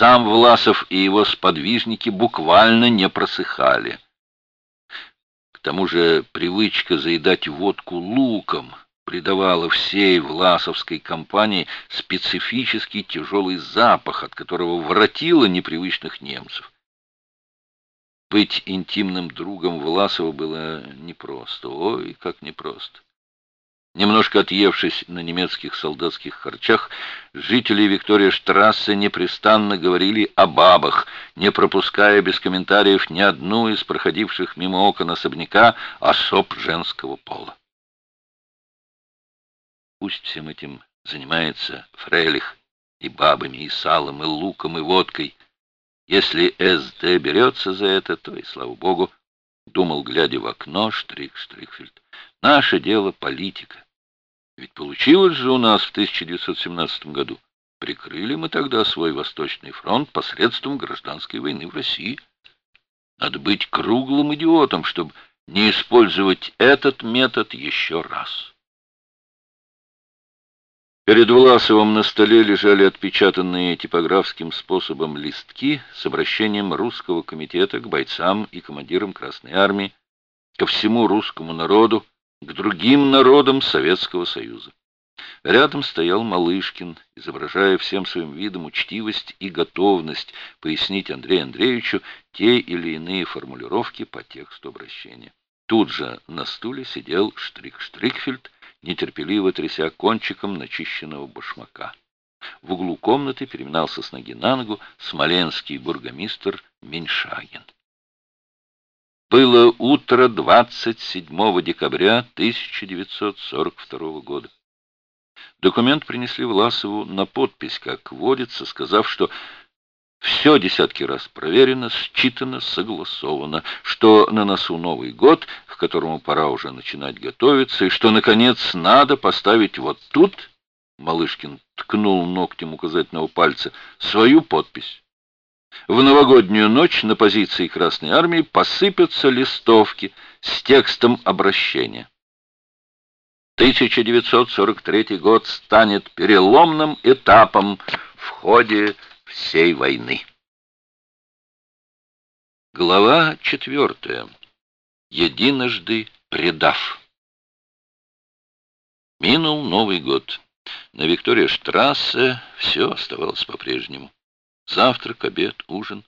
Сам Власов и его сподвижники буквально не просыхали. К тому же привычка заедать водку луком придавала всей власовской компании специфический тяжелый запах, от которого воротило непривычных немцев. Быть интимным другом Власова было непросто. Ой, как непросто. Немножко отъевшись на немецких солдатских харчах, жители Виктория Штрассе непрестанно говорили о бабах, не пропуская без комментариев ни одну из проходивших мимо окон особняка особ женского пола. Пусть всем этим занимается Фрейлих и бабами, и салом, и луком, и водкой. Если СД берется за это, то и слава богу, думал, глядя в окно, Штрик Штрикфельд. Наше дело политика. Ведь получилось же у нас в 1917 году. Прикрыли мы тогда свой Восточный фронт посредством гражданской войны в России. Надо быть круглым идиотом, чтобы не использовать этот метод еще раз. Перед Власовым на столе лежали отпечатанные типографским способом листки с обращением русского комитета к бойцам и командирам Красной Армии, ко всему русскому народу, к другим народам Советского Союза. Рядом стоял Малышкин, изображая всем своим видом учтивость и готовность пояснить Андрею Андреевичу те или иные формулировки по тексту обращения. Тут же на стуле сидел Штрик Штрикфельд, нетерпеливо тряся кончиком начищенного башмака. В углу комнаты переминался с ноги на ногу смоленский бургомистр Меньшагин. Было утро 27 декабря 1942 года. Документ принесли Власову на подпись, как водится, сказав, что все десятки раз проверено, считано, согласовано, что на носу Новый год, к которому пора уже начинать готовиться, и что, наконец, надо поставить вот тут, Малышкин ткнул ногтем указательного пальца, свою подпись. В новогоднюю ночь на позиции Красной Армии посыпятся листовки с текстом обращения. 1943 год станет переломным этапом в ходе всей войны. Глава четвертая. Единожды предав. Минул Новый год. На Виктория-штрассе все оставалось по-прежнему. Завтрак, обед, ужин,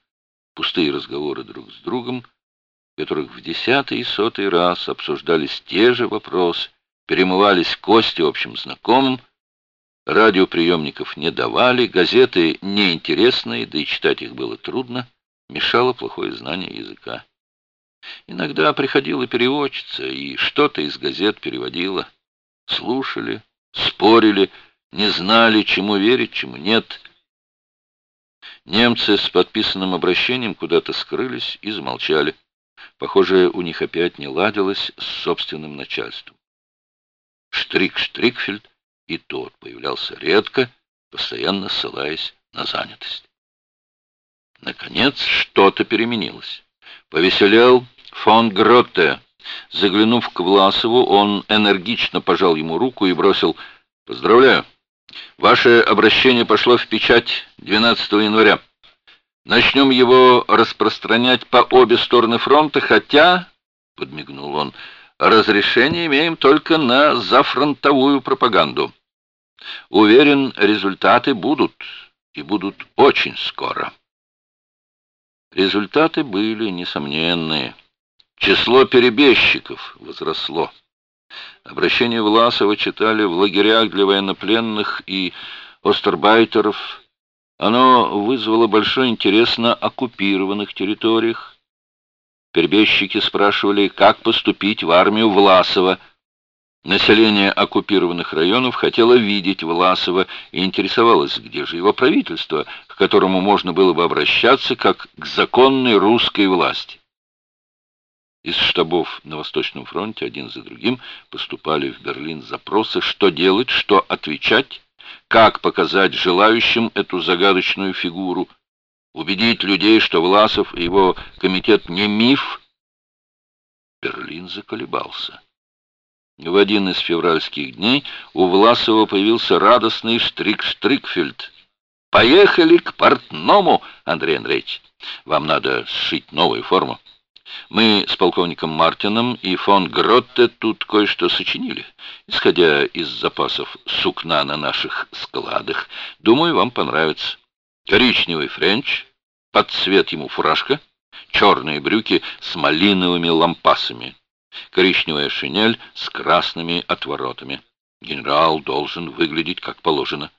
пустые разговоры друг с другом, в которых в десятый и сотый раз обсуждались те же вопросы, перемывались кости общим знакомым, радиоприемников не давали, газеты неинтересные, да и читать их было трудно, мешало плохое знание языка. Иногда приходила переводчица и что-то из газет переводила. Слушали, спорили, не знали, чему верить, чему нет — Немцы с подписанным обращением куда-то скрылись и замолчали. Похоже, у них опять не ладилось с собственным начальством. Штрик Штрикфельд и тот появлялся редко, постоянно ссылаясь на занятость. Наконец что-то переменилось. Повеселел фон Гротте. Заглянув к Власову, он энергично пожал ему руку и бросил «Поздравляю! Ваше обращение пошло в печать 12 января. Начнем его распространять по обе стороны фронта, хотя, — подмигнул он, — разрешение имеем только на зафронтовую пропаганду. Уверен, результаты будут, и будут очень скоро. Результаты были несомненные. Число перебежчиков возросло. Обращение Власова читали в лагерях для военнопленных и остербайтеров. Оно вызвало большой интерес на оккупированных территориях. Перебежчики спрашивали, как поступить в армию Власова. Население оккупированных районов хотело видеть Власова и интересовалось, где же его правительство, к которому можно было бы обращаться как к законной русской власти. Из штабов на Восточном фронте один за другим поступали в Берлин запросы, что делать, что отвечать, как показать желающим эту загадочную фигуру, убедить людей, что Власов и его комитет не миф. Берлин заколебался. В один из февральских дней у Власова появился радостный Штрик-Штрикфельд. Поехали к портному, Андрей Андреевич. Вам надо сшить новую форму. Мы с полковником Мартином и фон Гротте тут кое-что сочинили, исходя из запасов сукна на наших складах. Думаю, вам понравится. Коричневый френч, под цвет ему фуражка, черные брюки с малиновыми лампасами, коричневая шинель с красными отворотами. Генерал должен выглядеть как положено.